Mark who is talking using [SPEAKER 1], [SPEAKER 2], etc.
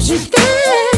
[SPEAKER 1] don't?